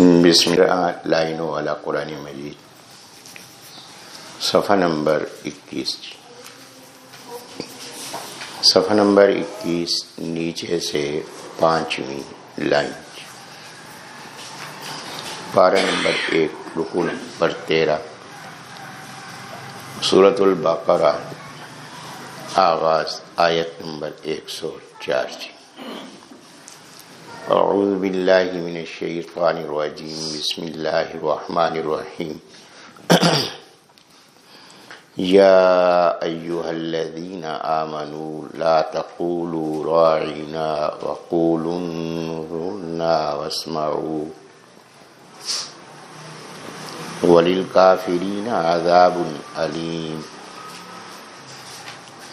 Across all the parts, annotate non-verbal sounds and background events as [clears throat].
بسم اللہ لائن والا قرآن مجید، صفحہ نمبر اکیس۔ صفحہ نمبر اکیس، نیچے سے پانچویں لائن۔ پارہ نمبر ایک رکو نمبر تیرہ۔ صورت البقرہ، آغاز، آیت نمبر ایک سو چار۔ جی اعوذ باللہ من الشیطان الرجیم بسم اللہ الرحمن الرحیم یا [clears throat] ایوہا الذین آمنوا لا تقولوا راعنا وقولوا انظرنا واسمعوا. وللکافرین عذاب علیم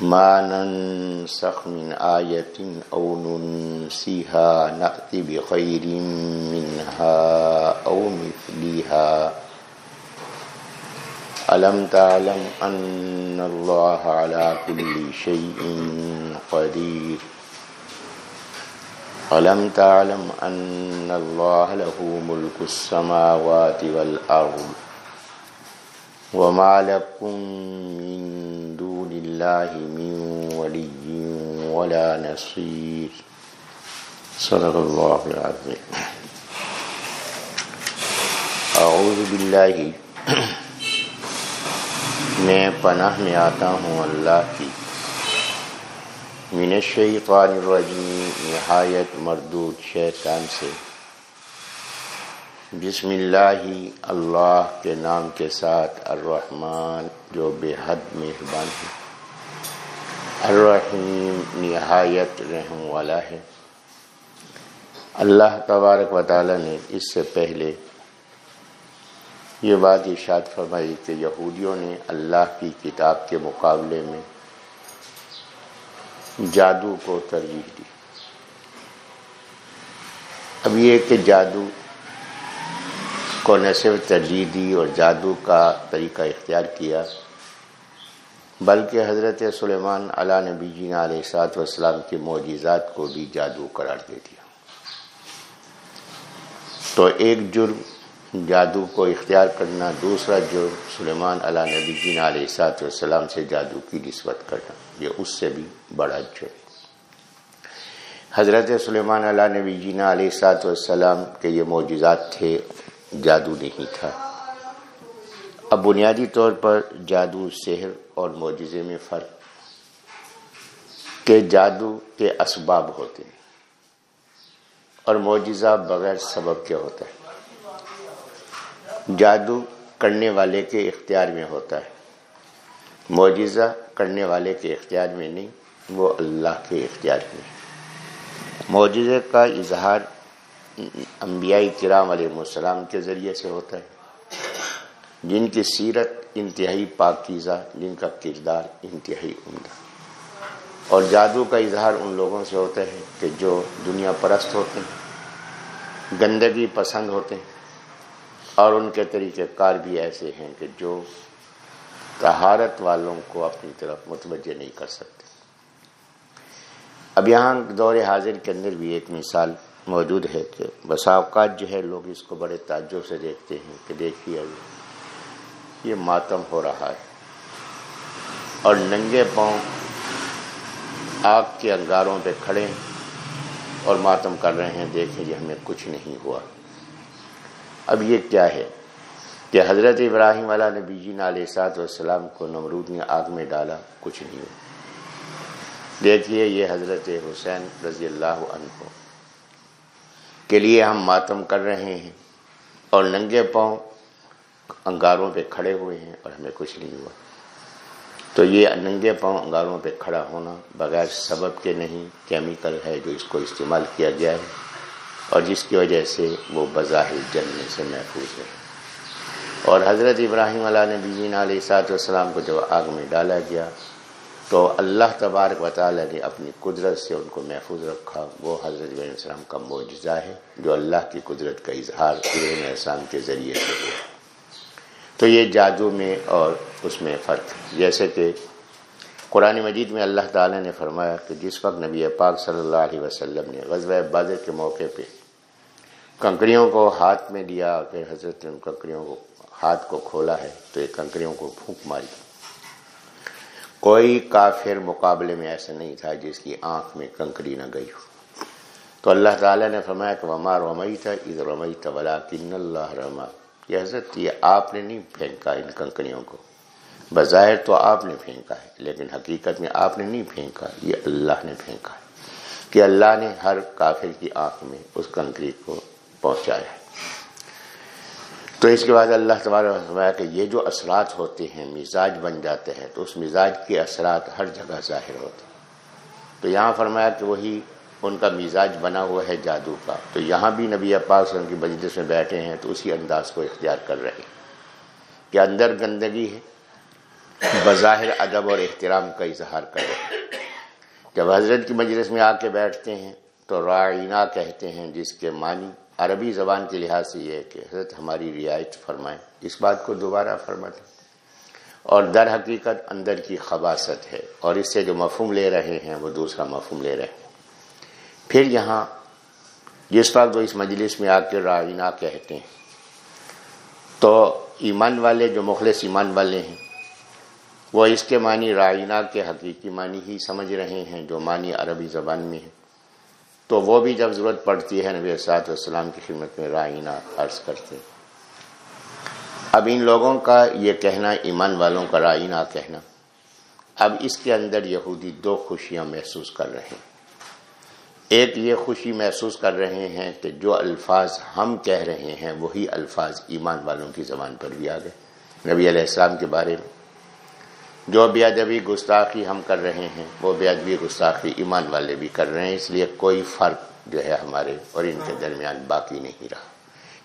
ما ننسخ من آية أو ننسيها نأتي بخير منها أو مثلها. ألم تعلم أن الله على كل شيء قدير؟ ألم تعلم أن الله له ملك السماوات والأرض؟ وما لكم من دون الله من ولي ولا نصير. صدق الله العظيم. اعوذ باللہ میں پناہ میں آتا ہوں اللہ کی. من الشیطان الرجیم. نہایت مردود شیطان سے. بسم اللہ اللہ کے نام کے ساتھ الرحمن، جو بے حد مہربان ہے۔ الرحیم، نہایت رحم والا ہے۔ اللہ تبارک و تعالی نے اس سے پہلے یہ بات ارشاد فرمائی کہ یہودیوں نے اللہ کی کتاب کے مقابلے میں جادو کو ترجیح دی۔ اب یہ کہ جادو کو نہ صرف ترجیح دی اور جادو کا طریقہ اختیار کیا، بلکہ حضرت سلیمان علیہ نبی جین علیہ سات وسلام کے معجزات کو بھی جادو قرار دے دیا۔ تو ایک جرم جادو کو اختیار کرنا، دوسرا جرم سلیمان علیہ نبی جین علیہ سات وسلام سے جادو کی نسبت کرنا، یہ اس سے بھی بڑا جرم۔ حضرت سلیمان علیہ نبی جینا علیہ سات وسلام کے یہ معجزات تھے۔ جادو نہیں تھا۔ اب بنیادی طور پر جادو، سحر اور معجزے میں فرق کہ جادو کے اسباب ہوتے ہیں اور معجزہ بغیر سبب کے ہوتا ہے۔ جادو کرنے والے کے اختیار میں ہوتا ہے۔ معجزہ کرنے والے کے اختیار میں نہیں، وہ اللہ کے اختیار میں۔ معجزے کا اظہار انبیاء کرام علیہ السلام کے ذریعے سے ہوتا ہے۔ جن کی سیرت انتہائی پاکیزہ، جن کا کردار انتہائی عمدہ۔ اور جادو کا اظہار ان لوگوں سے ہوتا ہے کہ جو دنیا پرست ہوتے ہیں، گندگی پسند ہوتے ہیں، اور ان کے طریقہ کار بھی ایسے ہیں کہ جو تہارت والوں کو اپنی طرف متوجہ نہیں کر سکتے۔ اب یہاں دور حاضر کے اندر بھی ایک مثال موجود ہے کہ بسا اوقات جو ہے لوگ اس کو بڑے تعجب سے دیکھتے ہیں کہ دیکھیے یہ ماتم ہو رہا ہے۔ اور ننگے پاؤں آگ کے انگاروں پہ کھڑے اور ماتم کر رہے ہیں، دیکھیں جی ہمیں کچھ نہیں ہوا۔ اب یہ کیا ہے کہ حضرت ابراہیم علیہ نبی جین علیہ سات والسلام کو نمرود نے آگ میں ڈالا، کچھ نہیں ہوا۔ دیکھیے یہ حضرت حسین رضی اللہ عنہ۔ کے لیے ہم ماتم کر رہے ہیں اور ننگے پاؤں انگاروں پہ کھڑے ہوئے ہیں اور ہمیں کچھ نہیں ہوا۔ تو یہ ننگے پاؤں انگاروں پہ کھڑا ہونا بغیر سبب کے نہیں کیمیکل ہے جو اس کو استعمال کیا گیا ہے اور جس کی وجہ سے وہ بظاہر جلنے سے محفوظ ہے۔ اور حضرت ابراہیم علیہ نبی علیہ سات والسلام کو جب آگ میں ڈالا گیا تو اللہ تبارک و تعالیٰ نے اپنی قدرت سے ان کو محفوظ رکھا۔ وہ حضرت علیہ السلام کا معجزہ ہے جو اللہ کی قدرت کا اظہار ابراہیم السلام کے ذریعے سے ہوا۔ تو یہ جادو میں اور اس میں فرق۔ جیسے کہ قرآن مجید میں اللہ تعالیٰ نے فرمایا کہ جس وقت نبی پاک صلی اللہ علیہ وسلم نے غزوہ بدر کے موقع پہ کنکریوں کو ہاتھ میں لیا اور پھر حضرت نے ان کنکریوں کو ہاتھ کو کھولا ہے تو یہ کنکریوں کو پھونک ماری۔ کوئی کافر مقابلے میں ایسا نہیں تھا جس کی آنکھ میں کنکری نہ گئی ہو۔ تو اللہ تعالیٰ نے فرمایا کہ وما رمئی تھا اد رمئی تلا کن اللہ رما یہ حضرت یہ آپ نے نہیں پھینکا ان کنکریوں کو۔ بظاہر تو آپ نے پھینکا ہے، لیکن حقیقت میں آپ نے نہیں پھینکا، یہ اللہ نے پھینکا ہے۔ کہ اللہ نے ہر کافر کی آنکھ میں اس کنکری کو پہنچایا ہے۔ تو اس کے بعد اللہ تبارک فرمایا کہ یہ جو اثرات ہوتے ہیں، مزاج بن جاتے ہیں، تو اس مزاج کے اثرات ہر جگہ ظاہر ہوتے ہیں۔ تو یہاں فرمایا کہ وہی ان کا مزاج بنا ہوا ہے جادو کا۔ تو یہاں بھی نبی پاک ان کی بجلس میں بیٹھے ہیں، تو اسی انداز کو اختیار کر رہے ہیں۔ کہ اندر گندگی ہے، بظاہر ادب اور احترام کا اظہار کر رہے ہیں۔ جب حضرت کی مجلس میں آ کے بیٹھتے ہیں، تو رائنا کہتے ہیں، جس کے معنی عربی زبان کے لحاظ سے یہ ہے کہ حضرت ہماری رعایت فرمائیں۔ اس بات کو دوبارہ فرمائیں اور در حقیقت اندر کی خباصت ہے۔ اور اس سے جو مفہوم لے رہے ہیں وہ دوسرا مفہوم لے رہے ہیں۔ پھر یہاں جس وقت وہ اس مجلس میں آ کے رائنا کہتے ہیں۔ تو ایمان والے جو مخلص ایمان والے ہیں، وہ اس کے معنی رائنا کے حقیقی معنی ہی سمجھ رہے ہیں جو معنی عربی زبان میں ہے۔ تو وہ بھی جب ضرورت پڑتی ہے، نبی صاحب والسلام کی خدمت میں رائنا عرض کرتے اب ان لوگوں کا یہ کہنا، ایمان والوں کا رائنا کہنا۔ اب اس کے اندر یہودی دو خوشیاں محسوس کر رہے ہیں۔ ایک یہ خوشی محسوس کر رہے ہیں کہ جو الفاظ ہم کہہ رہے ہیں، وہی الفاظ ایمان والوں کی زبان پر بھی آ گئے۔ نبی علیہ السلام کے بارے میں جو بے ادبی گستاخی ہم کر رہے ہیں، وہ بے ادبی گستاخی ایمان والے بھی کر رہے ہیں، اس لیے کوئی فرق جو ہے ہمارے اور ان کے درمیان باقی نہیں رہا۔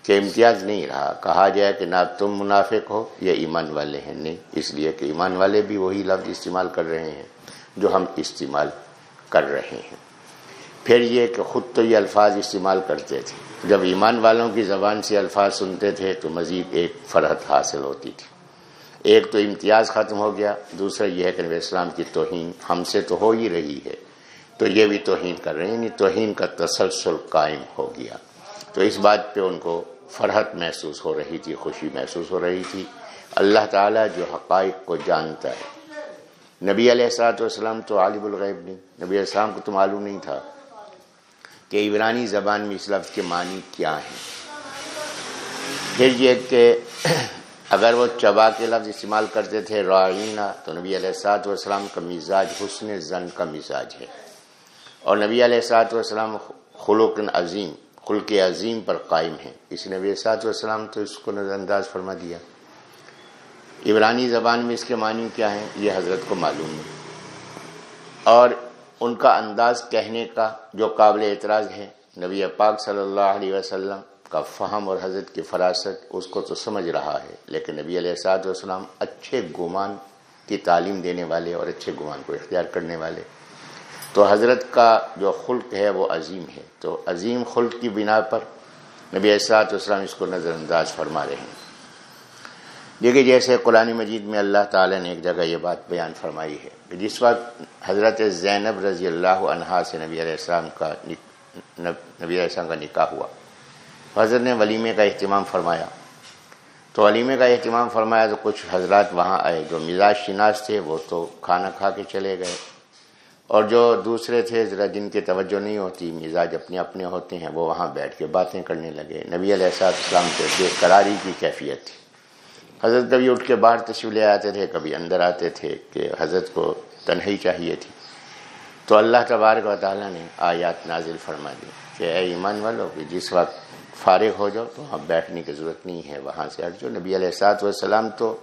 کہ امتیاز نہیں رہا، کہا جائے کہ نہ تم منافق ہو یا ایمان والے ہیں، نہیں، اس لیے کہ ایمان والے بھی وہی لفظ استعمال کر رہے ہیں جو ہم استعمال کر رہے ہیں۔ پھر یہ کہ خود تو یہ الفاظ استعمال کرتے تھے۔ جب ایمان والوں کی زبان سے الفاظ سنتے تھے تو مزید ایک فرحت حاصل ہوتی تھی۔ ایک تو امتیاز ختم ہو گیا، دوسرا یہ ہے کہ نبی اسلام کی توہین ہم سے تو ہو ہی رہی ہے۔ تو یہ بھی توہین کر رہے ہیں یعنی توہین کا تسلسل قائم ہو گیا۔ تو اس بات پہ ان کو فرحت محسوس ہو رہی تھی، خوشی محسوس ہو رہی تھی۔ اللہ تعالیٰ جو حقائق کو جانتا ہے۔ نبی علیہ السلاۃ والسلام تو عالب الغیب نہیں، نبی علیہ السلام کو تو معلوم نہیں تھا کہ عبرانی زبان میں اس لفظ کے معنی کیا ہیں۔ پھر یہ کہ اگر وہ چبا کے لفظ استعمال کرتے تھے رائینہ تو نبی علیہ سات والسلام کا مزاج، حسن زن کا مزاج ہے۔ اور نبی علیہ سات والسلام خلوق عظیم، خلق عظیم پر قائم ہے اس نبی سات والسلام تو اس کو نظر انداز فرما دیا۔ عبرانی زبان میں اس کے معنی کیا ہیں؟ یہ حضرت کو معلوم ہے۔ اور ان کا انداز کہنے کا جو قابل اعتراض ہے، نبی پاک صلی اللہ علیہ وسلم کا فہم اور حضرت کی فراست اس کو تو سمجھ رہا ہے، لیکن نبی علیہ سعد والسلام اچھے گمان کی تعلیم دینے والے اور اچھے گمان کو اختیار کرنے والے۔ تو حضرت کا جو خلق ہے وہ عظیم ہے۔ تو عظیم خلق کی بنا پر نبی اسات والسلام اس کو نظر انداز فرما رہے ہیں۔ دیکھیے، جیسے قرآن مجید میں اللہ تعالیٰ نے ایک جگہ یہ بات بیان فرمائی ہے کہ جس وقت حضرت زینب رضی اللہ عنہا سے نبی علیہ السلام کا نبی علیہ السلام کا نکاح ہوا حضرت نے ولیمے کا اہتمام فرمایا۔ تو ولیمے کا اہتمام فرمایا تو کچھ حضرات وہاں آئے، جو مزاج شناس تھے وہ تو کھانا کھا کے چلے گئے۔ اور جو دوسرے تھے ذرا جن کی توجہ نہیں ہوتی، مزاج اپنے اپنے ہوتے ہیں، وہ وہاں بیٹھ کے باتیں کرنے لگے۔ نبی علیہ السلام اسلام کے بے قراری کی کیفیت تھی۔ حضرت کبھی اٹھ کے باہر تشریف لے آتے تھے، کبھی اندر آتے تھے کہ حضرت کو تنہی چاہیے تھی۔ تو اللہ تبارک و تعالیٰ نے آیات نازل فرما دی کہ اے ایمان والو، کہ جس وقت فارغ ہو جاؤ تو وہاں بیٹھنے کی ضرورت نہیں ہے، وہاں سے ہٹ جو نبی علیہ سات وسلام تو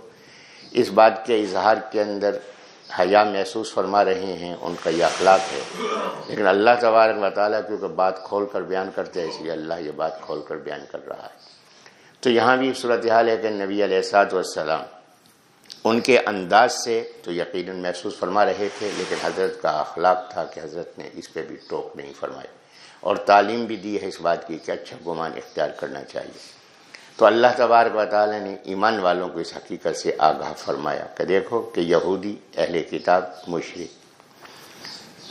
اس بات کے اظہار کے اندر حیا محسوس فرما رہے ہیں، ان کا یہ اخلاق ہے۔ لیکن اللہ تبارک و تعالیٰ کیونکہ بات کھول کر بیان کرتے ہیں، اس لیے اللہ یہ بات کھول کر بیان کر رہا ہے۔ تو یہاں بھی صورتحال ہے کہ نبی علیہ السلاط والسلام ان کے انداز سے تو یقیناً محسوس فرما رہے تھے، لیکن حضرت کا اخلاق تھا کہ حضرت نے اس پہ بھی ٹوک نہیں فرمائی۔ اور تعلیم بھی دی ہے اس بات کی کہ اچھا گمان اختیار کرنا چاہیے۔ تو اللہ تبارک و تعالیٰ نے ایمان والوں کو اس حقیقت سے آگاہ فرمایا کہ دیکھو کہ یہودی اہل کتاب مشرق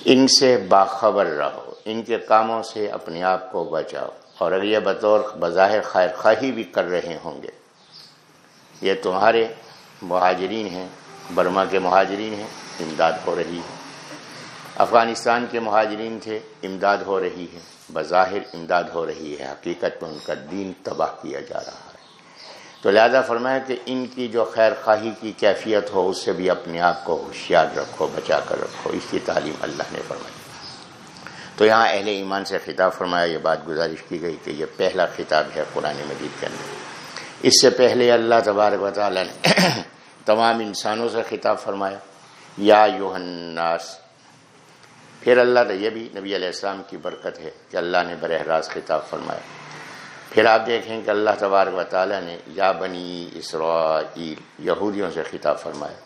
ان سے باخبر رہو، ان کے کاموں سے اپنے آپ کو بچاؤ۔ اور اگر یہ بطور بظاہر خیر خواہی بھی کر رہے ہوں گے، یہ تمہارے مہاجرین ہیں، برما کے مہاجرین ہیں، امداد ہو رہی ہے۔ افغانستان کے مہاجرین تھے، امداد ہو رہی ہے، بظاہر امداد ہو رہی ہے، حقیقت میں ان کا دین تباہ کیا جا رہا ہے۔ تو لہذا فرمایا کہ ان کی جو خیر خواہی کی کیفیت ہو، اس سے بھی اپنے آپ کو ہوشیار رکھو، بچا کر رکھو، اس کی تعلیم اللہ نے فرمائی۔ تو یہاں اہل ایمان سے خطاب فرمایا، یہ بات گزارش کی گئی کہ یہ پہلا خطاب ہے قرآن مجید کے اندر۔ اس سے پہلے اللہ تبارک و تعالیٰ نے [coughs] تمام انسانوں سے خطاب فرمایا، یا یوہناس پھر اللہ یہ بھی نبی علیہ السلام کی برکت ہے کہ اللہ نے براہ راست خطاب فرمایا۔ پھر آپ دیکھیں کہ اللہ تبارک و تعالیٰ نے یا بنی اسرائیل یہودیوں سے خطاب فرمایا۔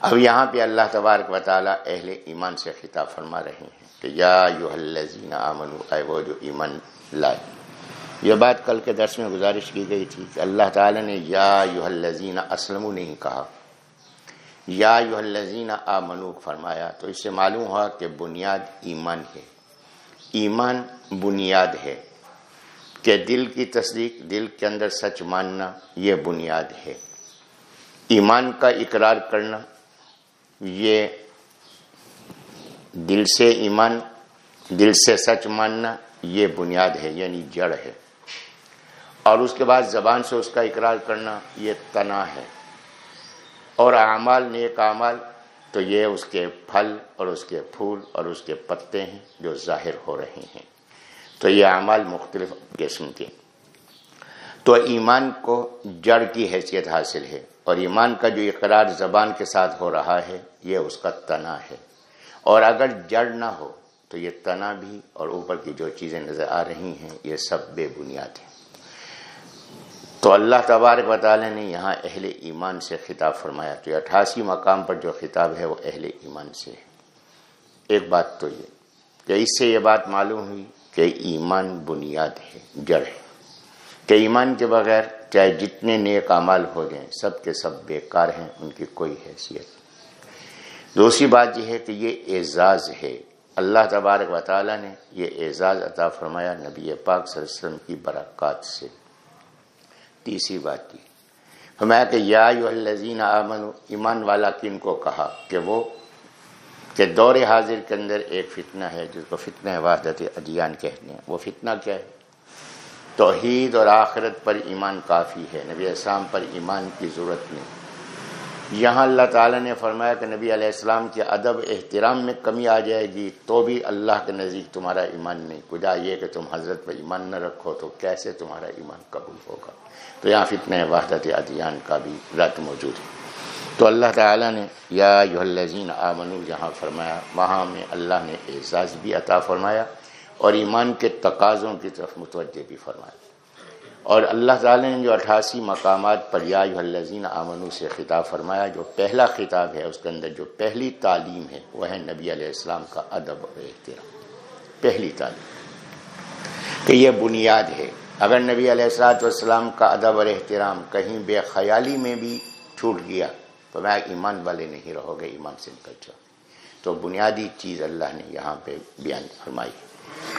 اب یہاں پہ اللہ تبارک و تعالیٰ اہل ایمان سے خطاب فرما رہے ہیں کہ یا یو الزین آمن اے وہ جو ایمان لائے۔ یہ بات کل کے درس میں گزارش کی گئی تھی کہ اللہ تعالیٰ نے یا یو الزین اسلم نہیں کہا۔ یا یو الزین آ منوق فرمایا، تو اس سے معلوم ہوا کہ بنیاد ایمان ہے۔ ایمان بنیاد ہے کہ دل کی تصدیق، دل کے اندر سچ ماننا، یہ بنیاد ہے۔ ایمان کا اقرار کرنا، یہ دل سے ایمان، دل سے سچ ماننا، یہ بنیاد ہے یعنی جڑ ہے۔ اور اس کے بعد زبان سے اس کا اقرار کرنا، یہ تنا ہے۔ اور اعمال نیک اعمال، تو یہ اس کے پھل اور اس کے پھول اور اس کے پتے ہیں جو ظاہر ہو رہے ہیں۔ تو یہ اعمال مختلف قسم کے۔ تو ایمان کو جڑ کی حیثیت حاصل ہے اور ایمان کا جو اقرار زبان کے ساتھ ہو رہا ہے، یہ اس کا تنا ہے۔ اور اگر جڑ نہ ہو، تو یہ تنا بھی اور اوپر کی جو چیزیں نظر آ رہی ہیں، یہ سب بے بنیاد ہیں۔ تو اللہ تبارک و تعالی نے یہاں اہل ایمان سے خطاب فرمایا تو یہ اٹھاسی مقام پر جو خطاب ہے وہ اہل ایمان سے ہے۔ ایک بات تو یہ کہ اس سے یہ بات معلوم ہوئی کہ ایمان بنیاد ہے، جڑ ہے۔ کہ ایمان کے بغیر چاہے جتنے نیک اعمال ہو جائیں، سب کے سب بیکار ہیں، ان کی کوئی حیثیت دوسری بات یہ ہے کہ یہ اعزاز ہے۔ اللہ تبارک و تعالیٰ نے یہ اعزاز عطا فرمایا نبی پاک صلی اللہ علیہ وسلم کی برکات سے۔ تیسری بات کی۔ فرمایا کہ یا الزین امن ایمان والا کن کو کہا کہ وہ، کہ دور حاضر کے اندر ایک فتنہ ہے، جس کو فتنہ وحدت ادیان کہتے ہیں۔ وہ فتنہ کیا ہے؟ توحید اور آخرت پر ایمان کافی ہے۔ نبی اسلام پر ایمان کی ضرورت نہیں۔ یہاں اللہ تعالیٰ نے فرمایا کہ نبی علیہ السلام کے ادب احترام میں کمی آ جائے گی، تو بھی اللہ کے نزدیک تمہارا ایمان نہیں۔ خدا یہ کہ تم حضرت پر ایمان نہ رکھو تو کیسے تمہارا ایمان قبول ہوگا؟ تو یہاں فتنہ وحدت ادیان کا بھی رت موجود ہے۔ تو اللہ تعالیٰ نے یا الزین آمن جہاں فرمایا، وہاں میں اللہ نے اعزاز بھی عطا فرمایا اور ایمان کے تقاضوں کی طرف متوجہ بھی فرمایا۔ اور اللہ تعالیٰ نے جو اٹھاسی مقامات پر یا الزین آمنو سے خطاب فرمایا، جو پہلا خطاب ہے، اس کے اندر جو پہلی تعلیم ہے، وہ ہے نبی علیہ السلام کا ادب اور احترام۔ پہلی تعلیم۔ کہ یہ بنیاد ہے۔ اگر نبی علیہ السلاۃ والسلام کا ادب اور احترام کہیں بے خیالی میں بھی چھوٹ گیا، تو میں ایمان والے نہیں رہو گے، ایمان سے نکل جاؤ۔ تو بنیادی چیز اللہ نے یہاں پہ بیان فرمائی۔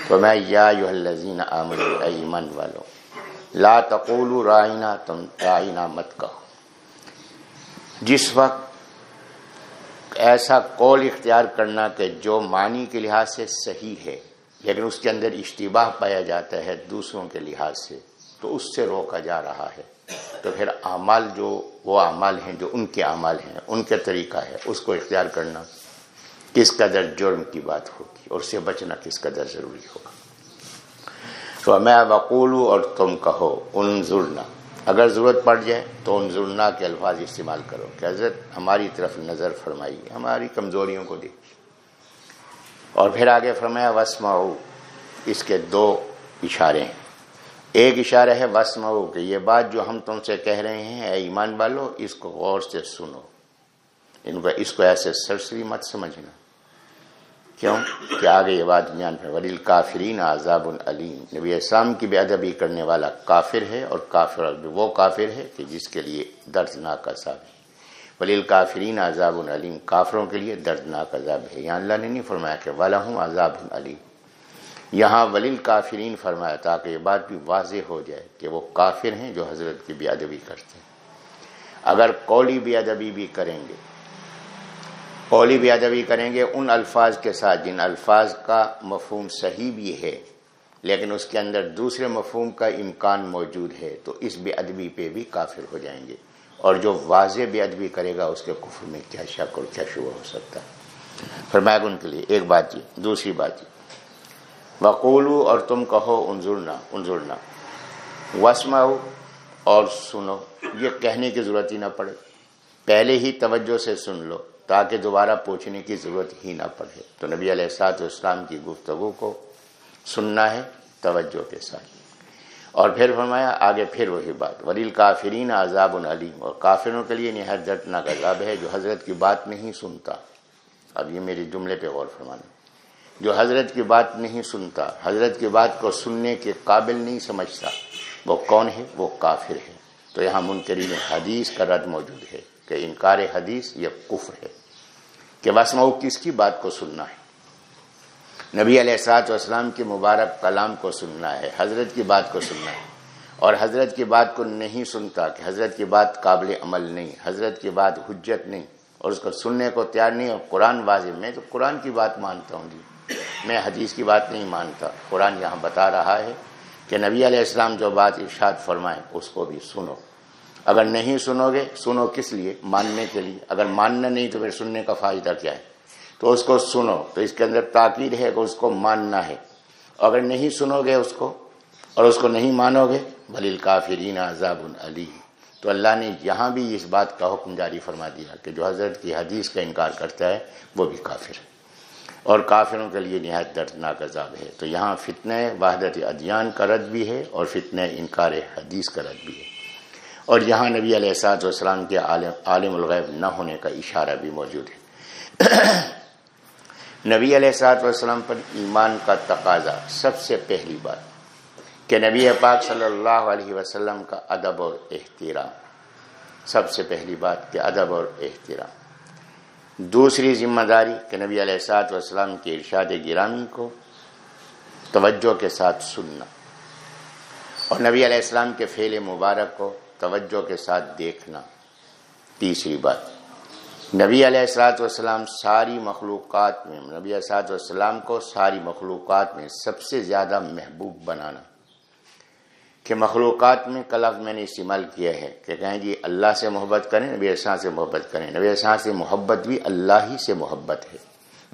تو میں یا الزین آمن ایمان والوں لا تقولو رائنا تم رائنا مت کہو۔ جس وقت ایسا قول اختیار کرنا کہ جو معنی کے لحاظ سے صحیح ہے لیکن اس کے اندر اشتباہ پایا جاتا ہے دوسروں کے لحاظ سے، تو اس سے روکا جا رہا ہے۔ تو پھر اعمال جو، وہ اعمال ہیں جو ان کے اعمال ہیں، ان کے طریقہ ہے، اس کو اختیار کرنا کس قدر جرم کی بات ہوگی، اور اس سے بچنا کس قدر ضروری ہوگا۔ تو میں وقولو اور تم کہو، انظرنا۔ اگر ضرورت پڑ جائے تو انظرنا کے الفاظ استعمال کرو کہ حضرت ہماری طرف نظر فرمائی ہماری کمزوریوں کو دیکھ۔ اور پھر آگے فرمایا وسما اس کے دو اشارے ہیں۔ ایک اشارہ ہے وسمو کہ یہ بات جو ہم تم سے کہہ رہے ہیں، اے ایمان والو، اس کو غور سے سنو۔ ان کو اس کو ایسے سرسری مت سمجھنا۔ کیوں؟ کہ آگے یہ بات بیان ہے، ولیل کافرین عذاب العلیم۔ نبی اسلام کی بے ادبی کرنے والا کافر ہے اور کافر وہ کافر ہے کہ جس کے لیے دردناک عذاب ہے۔ ولیل کافرین عذاب العلیم کافروں کے لیے دردناک عذاب ہے۔ یہاں اللہ نے نہیں فرمایا کہ والا ہوں عذاب العلیم۔ یہاں ولیل کافرین فرمایا تاکہ یہ بات بھی واضح ہو جائے کہ وہ کافر ہیں جو حضرت کی بے ادبی کرتے ہیں۔ اگر قولی بے ادبی بھی کریں گے قولی بے ادبی کریں گے، ان الفاظ کے ساتھ، جن الفاظ کا مفہوم صحیح بھی ہے، لیکن اس کے اندر دوسرے مفہوم کا امکان موجود ہے، تو اس بے ادبی پہ بھی کافر ہو جائیں گے۔ اور جو واضح بے ادبی کرے گا، اس کے کفر میں کیا شک اور کیا شبہ ہو سکتا ہے۔ فرمایا ان کے لیے ایک بات جی دوسری بات جی۔ وقولو اور تم کہو، انظرنا انظرنا۔ وسما اور سنو۔ یہ کہنے کی ضرورت ہی نہ پڑے۔ پہلے ہی توجہ سے سن لو۔ تاکہ دوبارہ پوچھنے کی ضرورت ہی نہ پڑے۔ تو نبی علیہ السلاط اسلام کی گفتگو کو سننا ہے، توجہ کے ساتھ۔ اور پھر فرمایا، آگے پھر وہی بات۔ ولیل کافرین عذاب العلیم اور کافروں کے لیے نہایت دردناک عذاب ہے جو حضرت کی بات نہیں سنتا۔ اب یہ میری جملے پہ غور فرمانا۔ جو حضرت کی بات نہیں سنتا، حضرت کی بات کو سننے کے قابل نہیں سمجھتا، وہ کون ہے؟ وہ کافر ہے۔ تو یہاں منکرین حدیث کا رد موجود ہے۔ کہ انکار حدیث یہ کفر ہے کہ وسمع کس کی بات کو سننا ہے؟ نبی علیہ السلاط والسلام کے مبارک کلام کو سننا ہے، حضرت کی بات کو سننا ہے اور حضرت کی بات کو نہیں سنتا کہ حضرت کی بات قابل عمل نہیں، حضرت کی بات حجت نہیں اور اس کو سننے کو تیار نہیں اور قرآن واضح، میں تو قرآن کی بات مانتا ہوں جی میں حدیث کی بات نہیں مانتا، قرآن یہاں بتا رہا ہے کہ نبی علیہ السلام جو بات ارشاد فرمائے اس کو بھی سنو۔ اگر نہیں سنو گے، سنو کس لیے؟ ماننے کے لیے۔ اگر ماننا نہیں تو پھر سننے کا فائدہ کیا ہے؟ تو اس کو سنو۔ تو اس کے اندر تاکید ہے کہ اس کو ماننا ہے۔ اگر نہیں سنو گے اس کو اور اس کو نہیں مانو گے بلیل کافرین عذاب علی تو اللہ نے یہاں بھی اس بات کا حکم جاری فرما دیا کہ جو حضرت کی حدیث کا انکار کرتا ہے، وہ بھی کافر ہے۔ اور کافروں کے لیے نہایت دردناک عذاب ہے۔ تو یہاں فتنہ وحدت ادیان کا رد بھی ہے اور فتنہ انکار حدیث کا رد بھی ہے۔ اور یہاں نبی علیہ سات والسلام کے عالم عالم الغیب نہ ہونے کا اشارہ بھی موجود ہے۔ [clears throat] نبی علیہ سات والسلام پر ایمان کا تقاضا سب سے پہلی بات کہ نبی پاک صلی اللہ علیہ وسلم کا ادب اور احترام۔ سب سے پہلی بات کہ ادب اور احترام۔ دوسری ذمہ داری کہ نبی علیہ السلاط والسلام کے ارشاد گرامی کو توجہ کے ساتھ سننا۔ اور نبی علیہ السلام کے فعل مبارک کو توجہ کے ساتھ دیکھنا تیسری بات۔ نبی علیہ السلاط والسلام ساری مخلوقات میں، نبی علیہ والسلام کو ساری مخلوقات میں سب سے زیادہ محبوب بنانا۔ کہ مخلوقات میں کلف میں نے استعمال کیا ہے، کہ کہیں جی اللہ سے محبت کریں، نبی السلام سے محبت کریں۔ نبی السلام سے محبت بھی اللہ ہی سے محبت ہے۔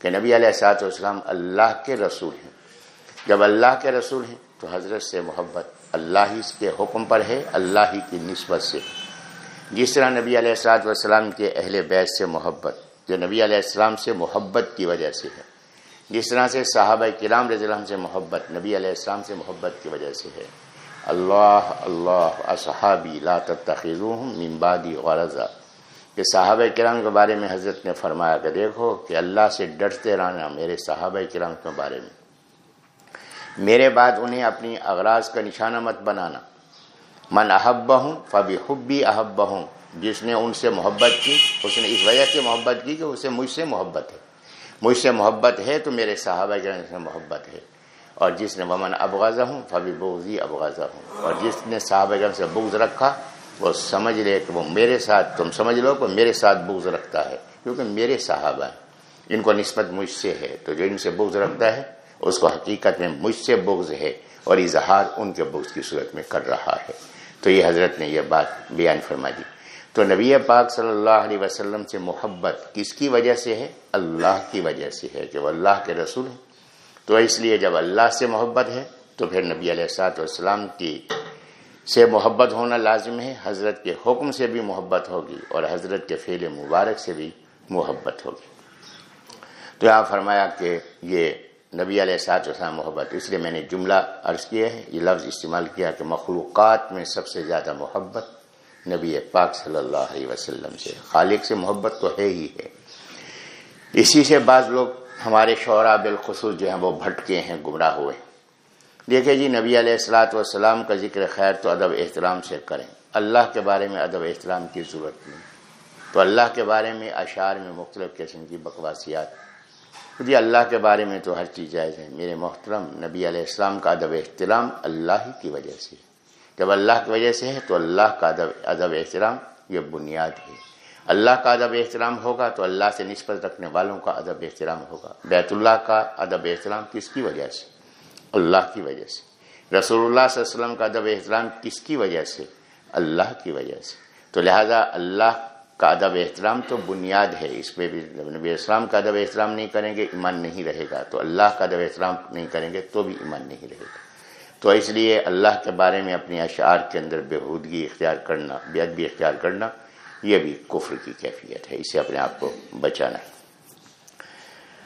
کہ نبی علیہ السلاط والسلام اللہ کے رسول ہیں۔ جب اللہ کے رسول ہیں تو حضرت سے محبت اللہ ہی کے حکم پر ہے، اللہ ہی کی نسبت سے۔ جس طرح نبی علیہ السلاط والسلام کے اہل بیت سے محبت، جو نبی علیہ السلام سے محبت کی وجہ سے ہے۔ جس طرح سے صحابہ کرام رضی اللہ سے محبت، نبی علیہ السلام سے محبت کی وجہ سے ہے۔ اللہ اللہ، اصحابی لا تتخذوهم من بعدی غرضا۔ کہ صحابہ کرام کے بارے میں حضرت نے فرمایا کہ دیکھو کہ اللہ سے ڈرتے رہنا میرے صحابہ کرام کے بارے میں۔ میرے بعد انہیں اپنی اغراض کا نشانہ مت بنانا۔ من احب ہوں فبی حبی احب ہوں جس نے ان سے محبت کی، اس نے اس وجہ سے محبت کی کہ اسے مجھ سے محبت ہے۔ مجھ سے محبت ہے تو میرے صحابہ کرام سے محبت ہے۔ اور جس نے ومن ابغازہ ہوں فبی بغضی ابغازہ ہوں اور جس نے صحابہ کرم سے بغض رکھا، وہ سمجھ لے کہ وہ میرے ساتھ، تم سمجھ لو کہ میرے ساتھ بغض رکھتا ہے، کیونکہ میرے صحابہ ہیں۔ ان کو نسبت مجھ سے ہے، تو جو ان سے بغض رکھتا ہے اس کو حقیقت میں مجھ سے بغض ہے اور اظہار ان کے بغض کی صورت میں کر رہا ہے۔ تو یہ حضرت نے یہ بات بیان فرما دی تو نبی پاک صلی اللہ علیہ وسلم سے محبت کس کی وجہ سے ہے؟ اللہ کی وجہ سے ہے کہ وہ اللہ کے رسول ہیں۔ تو اس لیے جب اللہ سے محبت ہے، تو پھر نبی علیہ السلاط والسلام کی سے محبت ہونا لازم ہے، حضرت کے حکم سے بھی محبت ہوگی اور حضرت کے فعل مبارک سے بھی محبت ہوگی۔ تو یہاں فرمایا کہ یہ نبی علیہ سات وسلم محبت۔ اس لیے میں نے جملہ عرض کیا ہے، یہ لفظ استعمال کیا کہ مخلوقات میں سب سے زیادہ محبت نبی پاک صلی اللہ علیہ وسلم سے۔ خالق سے محبت تو ہے ہی ہے۔ اسی سے بعض لوگ ہمارے شعراء بالخصوص جو ہیں وہ بھٹکے ہیں، گمراہ ہوئے۔ دیکھیں جی نبی علیہ السلاۃ والسلام کا ذکر خیر تو ادب احترام سے کریں۔ اللہ کے بارے میں ادب احترام کی ضرورت نہیں۔ تو اللہ کے بارے میں اشعار میں مختلف قسم کی بکواسیات جی اللہ کے بارے میں تو ہر چیز جائز ہے۔ میرے محترم، نبی علیہ السلام کا ادب احترام اللہ ہی کی وجہ سے۔ جب اللہ کی وجہ سے ہے تو اللہ کا ادب ادب احترام یہ بنیاد ہے۔ اللہ کا ادب احترام ہوگا تو اللہ سے نسبت رکھنے والوں کا ادب احترام ہوگا۔ بیت اللہ کا ادب احترام کس کی وجہ سے؟ اللہ کی وجہ سے۔ رسول اللہ صلی اللہ علیہ وسلم کا ادب احترام کس کی وجہ سے؟ اللہ کی وجہ سے۔ تو لہذا اللہ کا ادب احترام تو بنیاد ہے، اس پہ بھی نبی اسلام کا ادب احترام نہیں کریں گے، ایمان نہیں رہے گا۔ تو اللہ کا ادب احترام نہیں کریں گے تو بھی ایمان نہیں رہے گا۔ تو اس لیے اللہ کے بارے میں اپنی اشعار کے اندر بےحودگی اختیار کرنا بے ادبی اختیار کرنا، یہ بھی کفر کی کیفیت ہے۔ اسے اپنے آپ کو بچانا ہے۔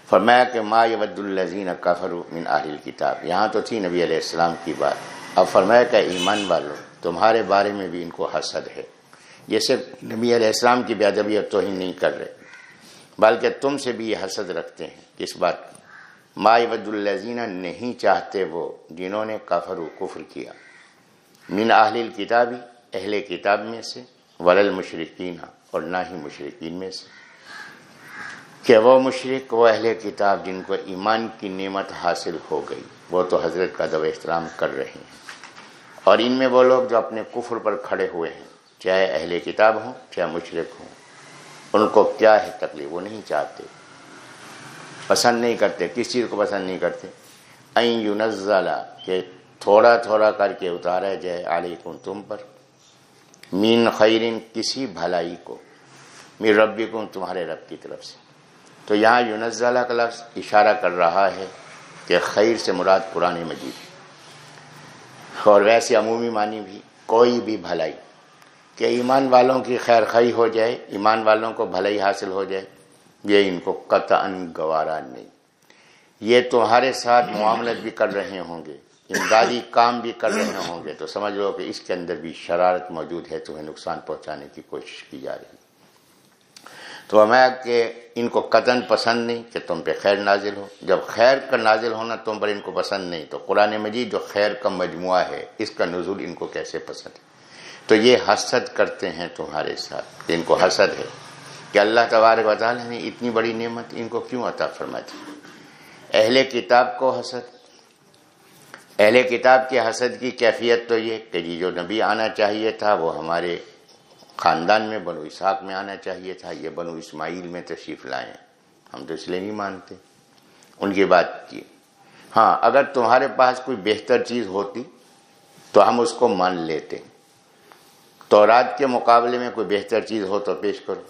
فرمایا کہ ما ود الزین کفر من اہل کتاب یہاں تو تھی نبی علیہ السلام کی بات۔ اب فرمایا کہ ایمان والو، تمہارے بارے میں بھی ان کو حسد ہے۔ یہ صرف نبی علیہ السلام کی بے ادبی اور توہین نہیں کر رہے۔ بلکہ تم سے بھی یہ حسد رکھتے ہیں کس بات ما ود الزینہ نہیں چاہتے وہ جنہوں نے کفر و کفر کیا۔ من اہل کتابی اہل کتاب میں سے، ولل مشرقین اور نہ ہی مشرقین میں سے۔ کہ وہ مشرق وہ اہل کتاب جن کو ایمان کی نعمت حاصل ہو گئی، وہ تو حضرت کا دب احترام کر رہے ہیں۔ اور ان میں وہ لوگ جو اپنے کفر پر کھڑے ہوئے ہیں۔ چاہے اہل کتاب ہوں، چاہے مشرق ہوں، ان کو کیا ہے تکلیف؟ وہ نہیں چاہتے۔ پسند نہیں کرتے۔ کس چیز کو پسند نہیں کرتے؟ این یونزلہ کہ تھوڑا تھوڑا کر کے اتارا جائے علیکم تم پر۔ مین خیرین کسی بھلائی کو۔ میر ربی کو تمہارے رب کی طرف سے۔ تو یہاں یونزلہ کا لفظ اشارہ کر رہا ہے کہ خیر سے مراد قرآن مجید۔ اور ویسے عمومی معنی بھی کوئی بھی بھلائی۔ کہ ایمان والوں کی خیر خی ہو جائے، ایمان والوں کو بھلائی حاصل ہو جائے، یہ ان کو قطعا گوارا نہیں۔ یہ تمہارے ساتھ معاملت بھی کر رہے ہوں گے، امدادی کام بھی کر رہے ہوں گے۔ تو سمجھ لو کہ اس کے اندر بھی شرارت موجود ہے تمہیں نقصان پہنچانے کی کوشش کی جا رہی۔ تو ہمیں کہ ان کو قطن پسند نہیں کہ تم پہ خیر نازل ہو۔ جب خیر کا نازل ہونا تم پر ان کو پسند نہیں، تو قرآن مجید جو خیر کا مجموعہ ہے، اس کا نزول ان کو کیسے پسند ہے؟ تو یہ حسد کرتے ہیں تمہارے ساتھ۔ ان کو حسد ہے۔ کہ اللہ تبارک و تعالیٰ نے اتنی بڑی نعمت ان کو کیوں عطا فرما دی اہل کتاب کو حسد۔ اہل کتاب کے حسد کی کیفیت تو یہ کہ جی جو نبی آنا چاہیے تھا، وہ ہمارے خاندان میں، بنو اسحاق میں آنا چاہیے تھا۔ یہ بنو اسماعیل میں تشریف لائیں ہم تو اس لیے نہیں مانتے۔ ان کی بات کی۔ ہاں اگر تمہارے پاس کوئی بہتر چیز ہوتی تو ہم اس کو مان لیتے۔ تورات کے مقابلے میں کوئی بہتر چیز ہو تو پیش کرو۔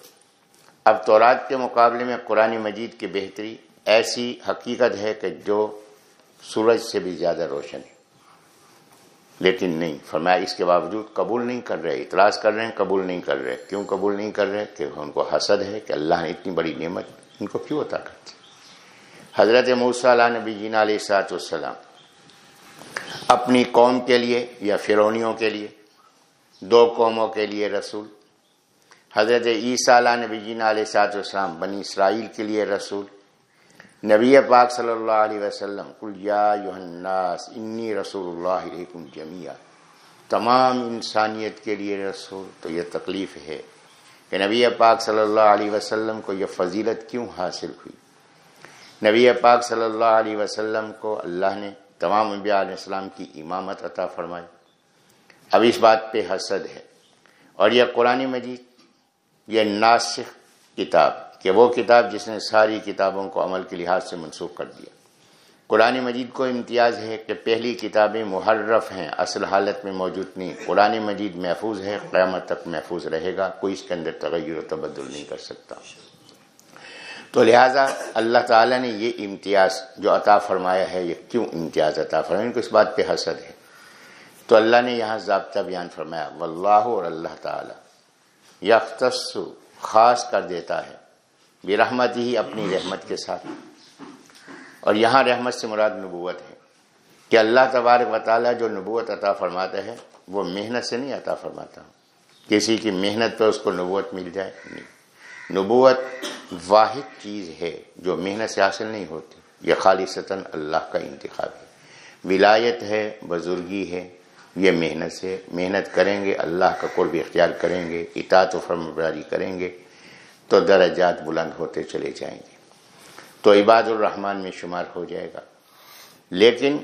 اب تورات کے مقابلے میں قرآن مجید کی بہتری ایسی حقیقت ہے کہ جو سورج سے بھی زیادہ روشن ہے۔ لیکن نہیں، فرمایا اس کے باوجود قبول نہیں کر رہے، اعتراض کر رہے ہیں، قبول نہیں کر رہے۔ کیوں قبول نہیں کر رہے؟ کہ ان کو حسد ہے کہ اللہ نے اتنی بڑی نعمت ان کو کیوں عطا کرتی حضرت علیہ نبی جینا علیہ سات والسلام، اپنی قوم کے لیے یا فرونیوں کے لیے؟ دو قوموں کے لیے رسول۔ حضرت عیسیٰ علیہ نبی جینا علیہ سات والسلام، بنی اسرائیل کے لیے رسول۔ نبی پاک صلی اللہ علیہ وسلم کل یا الناس، انی رسول اللہ علیکم جمیہ تمام انسانیت کے لیے رسول، تو یہ تکلیف ہے کہ نبی پاک صلی اللہ علیہ وسلم کو یہ فضیلت کیوں حاصل ہوئی؟ نبی پاک صلی اللہ علیہ وسلم کو اللہ نے تمام انبیاء علیہ السلام کی امامت عطا فرمائی۔ اب اس بات پہ حسد ہے۔ اور یہ قرآن مجید، یہ ناسخ کتاب، کہ وہ کتاب جس نے ساری کتابوں کو عمل کے لحاظ سے منسوخ کر دیا۔ قرآن مجید کو امتیاز ہے کہ پہلی کتابیں محرف ہیں، اصل حالت میں موجود نہیں۔ قرآن مجید محفوظ ہے، قیامت تک محفوظ رہے گا، کوئی اس کے اندر تغیر و تبدل نہیں کر سکتا۔ تو لہٰذا اللہ تعالیٰ نے یہ امتیاز جو عطا فرمایا ہے، یہ کیوں امتیاز عطا فرمایا؟ ان کو اس بات پہ حسد ہے۔ تو اللہ نے یہاں ضابطہ بیان فرمایا، واللہ اور اللہ تعالیٰ۔ یختص، خاص کر دیتا ہے، برحمت ہی اپنی رحمت کے ساتھ۔ اور یہاں رحمت سے مراد نبوت ہے۔ کہ اللہ تبارک و تعالیٰ جو نبوت عطا فرماتا ہے، وہ محنت سے نہیں عطا فرماتا۔ کسی کی محنت پہ اس کو نبوت مل جائے، نہیں۔ نبوت واحد چیز ہے جو محنت سے حاصل نہیں ہوتی۔ یہ خالصتاً اللہ کا انتخاب ہے۔ ولایت ہے، بزرگی ہے یہ محنت سے محنت کریں گے، اللہ کا قرب اختیار کریں گے، اطاعت و فرمبراری کریں گے، تو درجات بلند ہوتے چلے جائیں گے۔ تو عباد الرحمن میں شمار ہو جائے گا۔ لیکن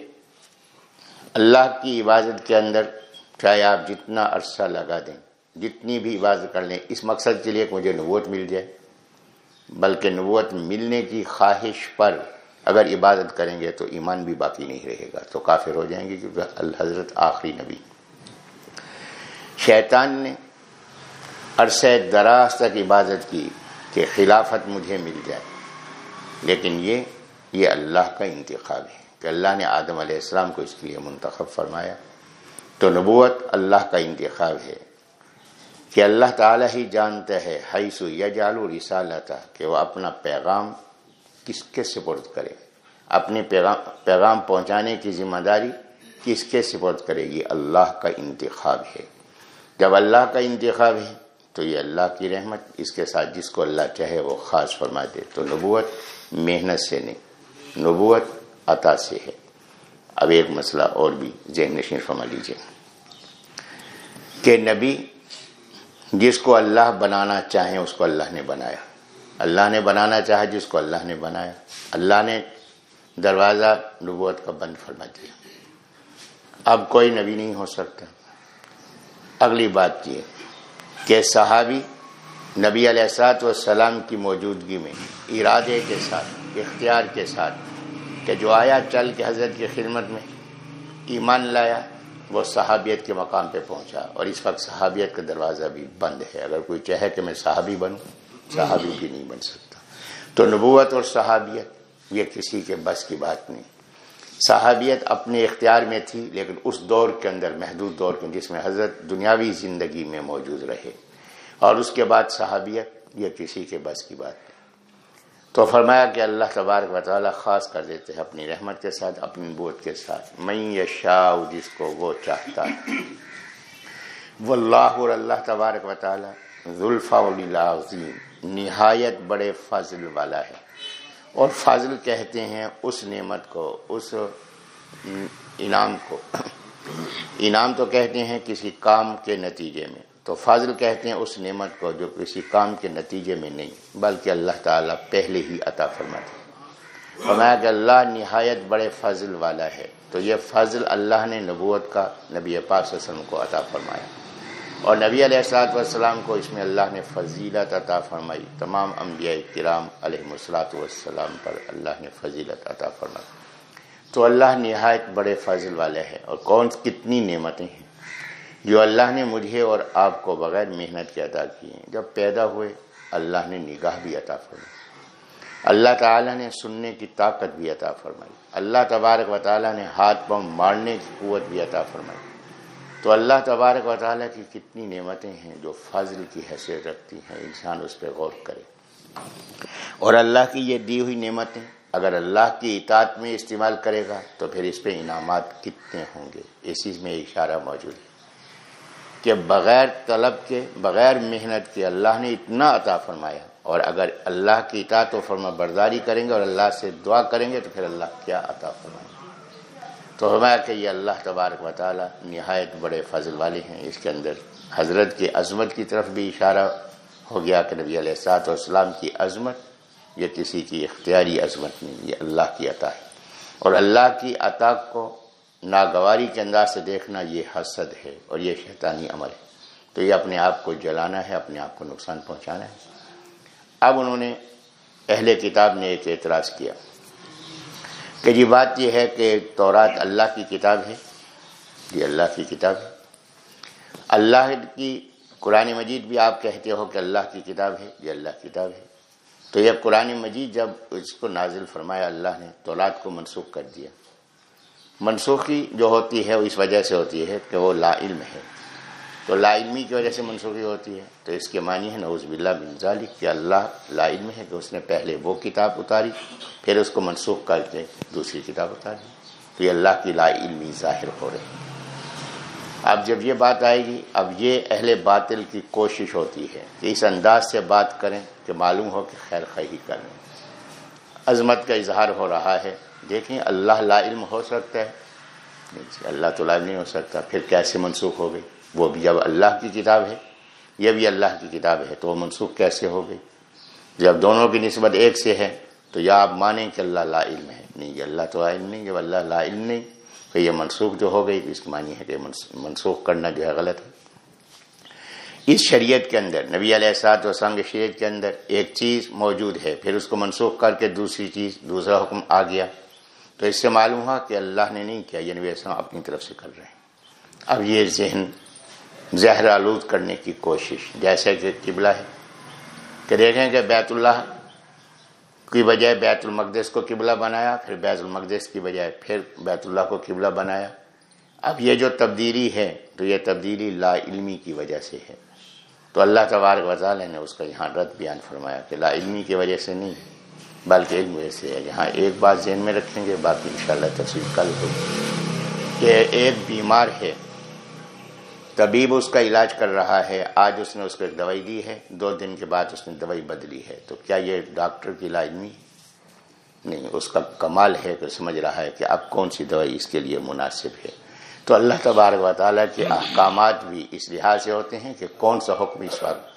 اللہ کی عبادت کے اندر چاہے آپ جتنا عرصہ لگا دیں، جتنی بھی عبادت کر لیں، اس مقصد کے لیے کہ مجھے نبوت مل جائے، بلکہ نبوت ملنے کی خواہش پر اگر عبادت کریں گے تو ایمان بھی باقی نہیں رہے گا، تو کافر ہو جائیں گے کیونکہ الحضرت آخری نبی۔ شیطان نے عرصہ دراز تک عبادت کی کہ خلافت مجھے مل جائے، لیکن یہ یہ اللہ کا انتخاب ہے کہ اللہ نے آدم علیہ السلام کو اس کے لیے منتخب فرمایا۔ تو نبوت اللہ کا انتخاب ہے کہ اللہ تعالیٰ ہی جانتا ہے، حیث یا جالو رسالتا کہ وہ اپنا پیغام کس کے سپرد کرے؟ اپنے پیغام پیغام پہنچانے کی ذمہ داری کس کے سپرد کرے؟ گی اللہ کا انتخاب ہے۔ جب اللہ کا انتخاب ہے تو یہ اللہ کی رحمت، اس کے ساتھ جس کو اللہ چاہے وہ خاص فرما دے تو نبوت محنت سے نہیں، نبوت عطا سے ہے۔ اب ایک مسئلہ اور بھی ذہن نشین فرما لیجیے کہ نبی جس کو اللہ بنانا چاہیں اس کو اللہ نے بنایا۔ اللہ نے بنانا چاہا جس کو اللہ نے بنایا۔ اللہ نے دروازہ نبوت کا بند فرما دیا۔ اب کوئی نبی نہیں ہو سکتا۔ اگلی بات یہ کہ صحابی نبی علیہ السلاط والسلام کی موجودگی میں ارادے کے ساتھ، اختیار کے ساتھ کہ جو آیا چل کے حضرت کی خدمت میں ایمان لایا، وہ صحابیت کے مقام پہ پہنچا۔ اور اس وقت صحابیت کا دروازہ بھی بند ہے۔ اگر کوئی چاہے کہ میں صحابی بنوں۔ صحابی بھی نہیں بن سکتا۔ تو نبوت اور صحابیت، یہ کسی کے بس کی بات نہیں۔ صحابیت اپنے اختیار میں تھی، لیکن اس دور کے اندر، محدود دور کے جس میں حضرت دنیاوی زندگی میں موجود رہے۔ اور اس کے بعد صحابیت، یہ کسی کے بس کی بات نہیں۔ تو فرمایا کہ اللہ تبارک و تعالیٰ خاص کر دیتے ہیں اپنی رحمت کے ساتھ، اپنی نبوت کے ساتھ۔ میں یہ شاہ جس کو وہ چاہتا ہے۔ وہ اللہ اور اللہ تبارک و تعالیٰ ذوالفا عظیم نہایت بڑے فضل والا ہے۔ اور فضل کہتے ہیں اس نعمت کو، اس انعام کو۔ انعام تو کہتے ہیں کسی کام کے نتیجے میں۔ تو فضل کہتے ہیں اس نعمت کو جو کسی کام کے نتیجے میں نہیں، بلکہ اللہ تعالیٰ پہلے ہی عطا فرماتے فرمایا کہ اللہ نہایت بڑے فضل والا ہے۔ تو یہ فضل اللہ نے نبوت کا، نبی پاک صلی اللہ علیہ وسلم کو عطا فرمایا۔ اور نبی علیہ السلاط والسلام کو اس میں اللہ نے فضیلت عطا فرمائی۔ تمام انبیاء کرام علیہ السلاط والسلام پر اللہ نے فضیلت عطا فرمائی۔ تو اللہ نہایت بڑے فضل والے ہیں۔ اور کون کتنی نعمتیں ہیں۔ جو اللہ نے مجھے اور آپ کو بغیر محنت کے عطا کی ہیں۔ جب پیدا ہوئے، اللہ نے نگاہ بھی عطا فرمائی۔ اللہ تعالیٰ نے سننے کی طاقت بھی عطا فرمائی۔ اللہ تبارک و تعالیٰ نے ہاتھ پاؤں مارنے کی قوت بھی عطا فرمائی۔ تو اللہ تبارک و تعالیٰ کی کتنی نعمتیں ہیں جو فضل کی حیثیت رکھتی ہیں، انسان اس پہ غور کرے۔ اور اللہ کی یہ دی ہوئی نعمتیں، اگر اللہ کی اطاعت میں استعمال کرے گا تو پھر اس پہ انعامات کتنے ہوں گے؟ اسی میں اشارہ موجود ہے کہ بغیر طلب کے، بغیر محنت کے اللہ نے اتنا عطا فرمایا۔ اور اگر اللہ کی اطاعت و فرما برداری کریں گے اور اللہ سے دعا کریں گے تو پھر اللہ کیا عطا فرمائے؟ تو فرمایا کہ یہ اللہ تبارک و تعالی نہایت بڑے فضل والے ہیں۔ اس کے اندر حضرت کی عظمت کی طرف بھی اشارہ ہو گیا کہ نبی علیہ السلاط والسلام کی عظمت یہ کسی کی اختیاری عظمت نہیں، یہ اللہ کی عطا ہے۔ اور اللہ کی عطا کو ناگواری کے انداز سے دیکھنا یہ حسد ہے اور یہ شیطانی عمل ہے۔ تو یہ اپنے آپ کو جلانا ہے، اپنے آپ کو نقصان پہنچانا ہے۔ اب انہوں نے اہل کتاب نے ایک اعتراض کیا۔ کہ جی بات یہ ہے کہ تورات اللہ کی کتاب ہے۔ یہ اللہ کی کتاب ہے۔ اللہ کی قرآن مجید بھی آپ کہتے ہو کہ اللہ کی کتاب ہے۔ یہ اللہ کی کتاب ہے۔ تو یہ قرآن مجید جب اس کو نازل فرمایا، اللہ نے تورات کو منسوخ کر دیا۔ منسوخی جو ہوتی ہے اس وجہ سے ہوتی ہے کہ وہ لا علم ہے۔ تو لا علمی کی وجہ سے منسوخی ہوتی ہے۔ تو اس کے معنی ہے نعوذ باللہ بن ذالک، کہ اللہ لا علم ہے کہ اس نے پہلے وہ کتاب اتاری، پھر اس کو منسوخ کر کے دوسری کتاب اتاری۔ تو یہ اللہ کی لا علمی ظاہر ہو رہی اب جب یہ بات آئے گی، اب یہ اہل باطل کی کوشش ہوتی ہے کہ اس انداز سے بات کریں کہ معلوم ہو کہ خیر خی کریں عظمت کا اظہار ہو رہا ہے۔ دیکھیں، اللہ لا علم ہو سکتا ہے اللہ تو لا نہیں ہو سکتا، پھر کیسے منسوخ ہو گئی؟ وہ بھی جب اللہ کی کتاب ہے، یہ بھی اللہ کی کتاب ہے، تو وہ منسوخ کیسے ہو گئی؟ جب دونوں کی نسبت ایک سے ہے تو یا آپ مانیں کہ اللہ لا علم ہے۔ نہیں، یہ اللہ تو علم نہیں جب اللہ لا علم نہیں۔ تو یہ منسوخ جو ہو گئی تو اس کی معنی ہے کہ منسوخ کرنا جو ہے غلط ہے۔ اس شریعت کے اندر، نبی علیہ السلاط و سنگ شریعت کے اندر ایک چیز موجود ہے، پھر اس کو منسوخ کر کے دوسری چیز، دوسرا حکم آ گیا۔ تو اس سے معلوم ہوا کہ اللہ نے نہیں کیا، یہ نبی السلام اپنی طرف سے کر رہے ہیں۔ اب یہ ذہن زہر آلود کرنے کی کوشش، جیسے کہ قبلہ ہے، کہ دیکھیں کہ بیت اللہ کی بجائے بیت المقدس کو قبلہ بنایا، پھر بیت المقدس کی بجائے پھر بیت اللہ کو قبلہ بنایا۔ اب یہ جو تبدیلی ہے، تو یہ تبدیلی لا علمی کی وجہ سے ہے۔ تو اللہ تبارک وزال نے اس کا یہاں رد بیان فرمایا کہ لا علمی کی وجہ سے نہیں، بلکہ علم وجہ سے ہے۔ یہاں ایک بات ذہن میں رکھیں گے، باقی انشاءاللہ تفصیل کل ہوگی۔ کہ ایک بیمار ہے طبیب اس کا علاج کر رہا ہے، آج اس نے اس کو ایک دوائی دی ہے، دو دن کے بعد اس نے دوائی بدلی ہے۔ تو کیا یہ ڈاکٹر کی علاج نہیں؟ نہیں، اس کا کمال ہے کہ سمجھ رہا ہے کہ اب کون سی دوائی اس کے لیے مناسب ہے۔ تو اللہ تبارک و تعالیٰ کے احکامات بھی اس لحاظ سے ہوتے ہیں کہ کون سا حکم اس وقت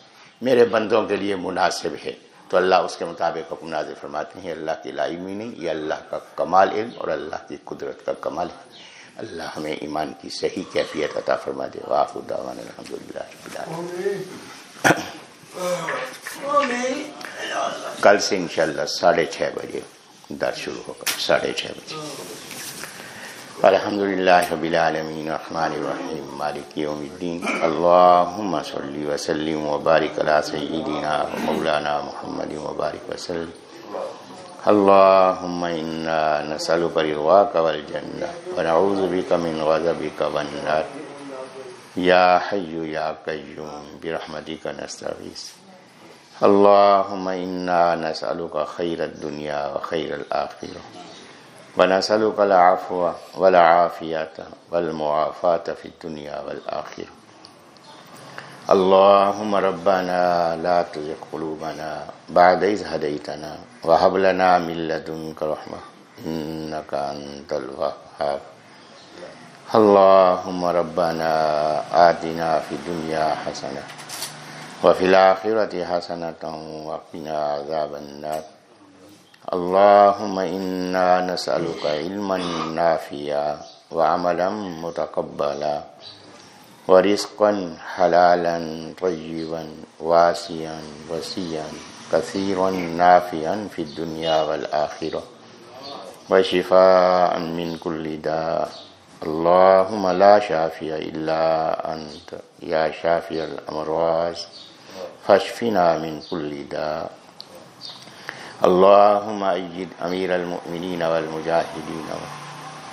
میرے بندوں کے لیے مناسب ہے۔ تو اللہ اس کے مطابق حکم نازل فرماتے ہیں اللہ کی علمی نہیں، یہ اللہ کا کمال علم اور اللہ کی قدرت کا کمال ہے۔ اللہ ہمیں ایمان کی صحیح کیفیت عطا فرما دے۔ واف الدعوان الحمد للہ کل سے انشاءاللہ ساڑھے چھ بجے در شروع ہوگا۔ ساڑھے چھ بجے۔ الحمد للہ رب العالمین۔ الرحمن الرحیم۔ مالک یوم الدین۔ اللہم صلی وسلم وبارک علی سیدنا مولانا محمد وبارک وسلم اللهم إنا نسألك رضاك والجنة ونعوذ بك من غضبك والنار. يا حي يا قيوم، برحمتك نستغيث. اللهم إنا نسألك خير الدنيا وخير الآخرة. ونسألك العفو والعافية والمعافاة في الدنيا والآخرة. اللهم ربنا لا تزغ قلوبنا بعد إذ هديتنا وهب لنا من لدنك رحمة إنك أنت الوهاب. اللهم ربنا آتنا في الدنيا حسنة وفي الآخرة حسنة وقنا عذاب النار. اللهم إنا نسألك علما نافيا وعملا متقبلا. ورزقا حلالا طيبا واسعا وسيا كثيرا نافعا في الدنيا والآخرة وشفاء من كل داء اللهم لا شافي إلا أنت يا شافي الأمراض فاشفنا من كل داء اللهم أيد أمير المؤمنين والمجاهدين والمجاهدين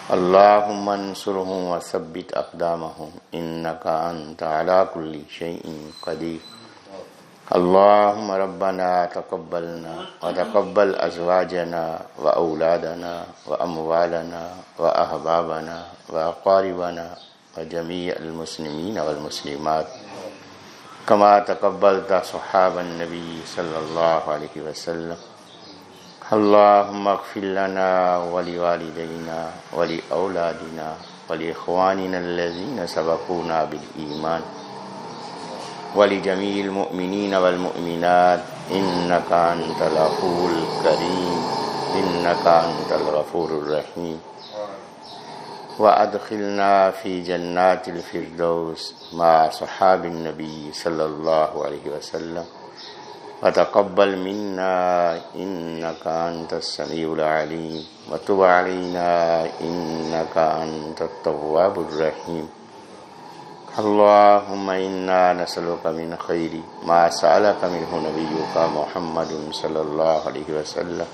اللهم انصرهم وثبت أقدامهم إنك أنت على كل شيء قدير. اللهم ربنا تقبلنا وتقبل أزواجنا وأولادنا وأموالنا وأحبابنا وأقاربنا وجميع المسلمين والمسلمات. كما تقبلت صحاب النبي صلى الله عليه وسلم. اللهم اغفر لنا ولوالدينا ولأولادنا ولإخواننا الذين سبقونا بالإيمان ولجميع المؤمنين والمؤمنات إنك أنت الغفور الكريم إنك أنت الغفور الرحيم وأدخلنا في جنات الفردوس مع صحاب النبي صلى الله عليه وسلم وتقبل منا إنك أنت السميع العليم. وتب علينا إنك أنت التواب الرحيم. اللهم إنا نسألك من خير ما سألك منه نبيك محمد صلى الله عليه وسلم.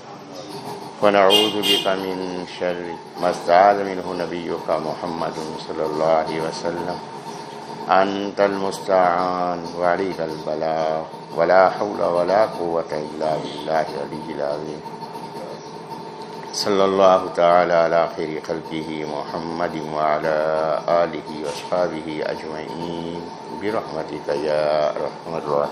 ونعوذ بك من شر ما استعاذ منه نبيك محمد صلى الله عليه وسلم. أنت المستعان وعليك البلاغ. ولا حول ولا قوة إلا بالله العلي العظيم. صلى الله تعالى على خير خلقه محمد وعلى آله وأصحابه أجمعين. برحمتك يا رحمة الله